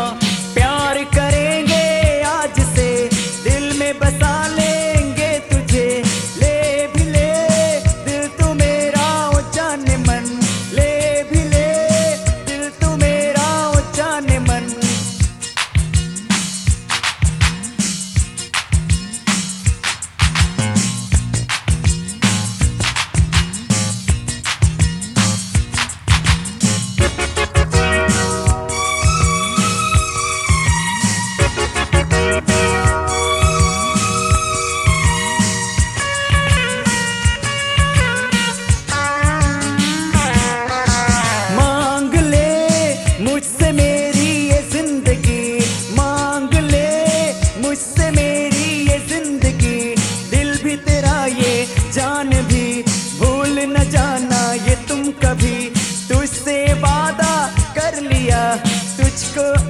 Oh. Let's go.